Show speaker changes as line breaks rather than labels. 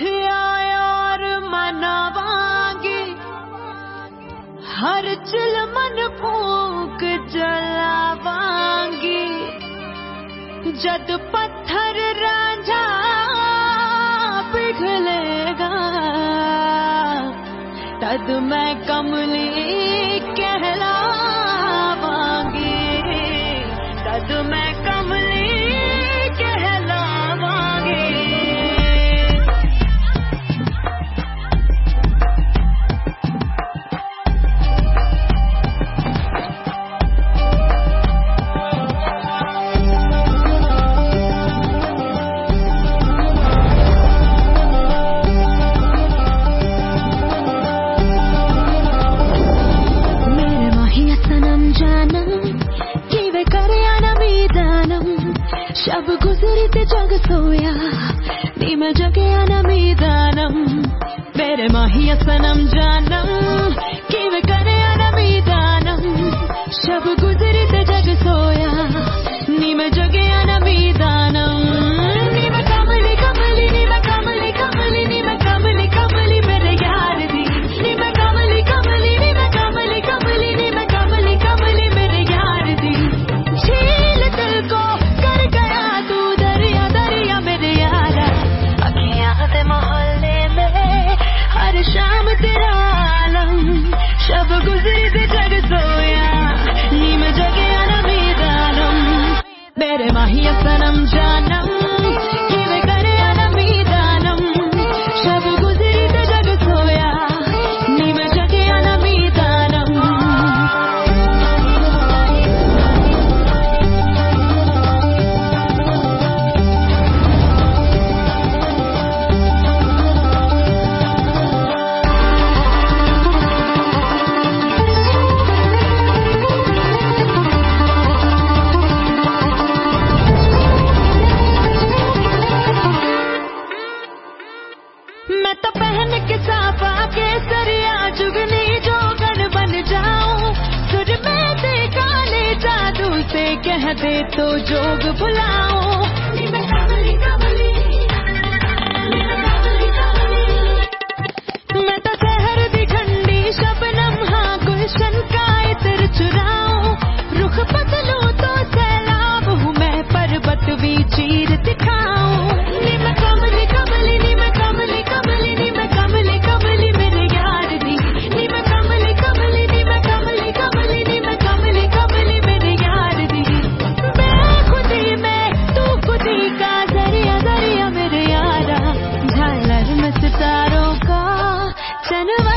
उठिया और मनावांगे। हर चिल मन फूक जलावांगी। जद पत्थर राजा पिघलेगा, तद मैं कमली कहलावांगी। तद मैं
शब गुजरते जग सोया नी मैं जगया न मीदानम
मेरे माहिया सनम जानम
कि वे करे न मीदानम शब गुजर
दे तो जोग बुलाओ ಸನವ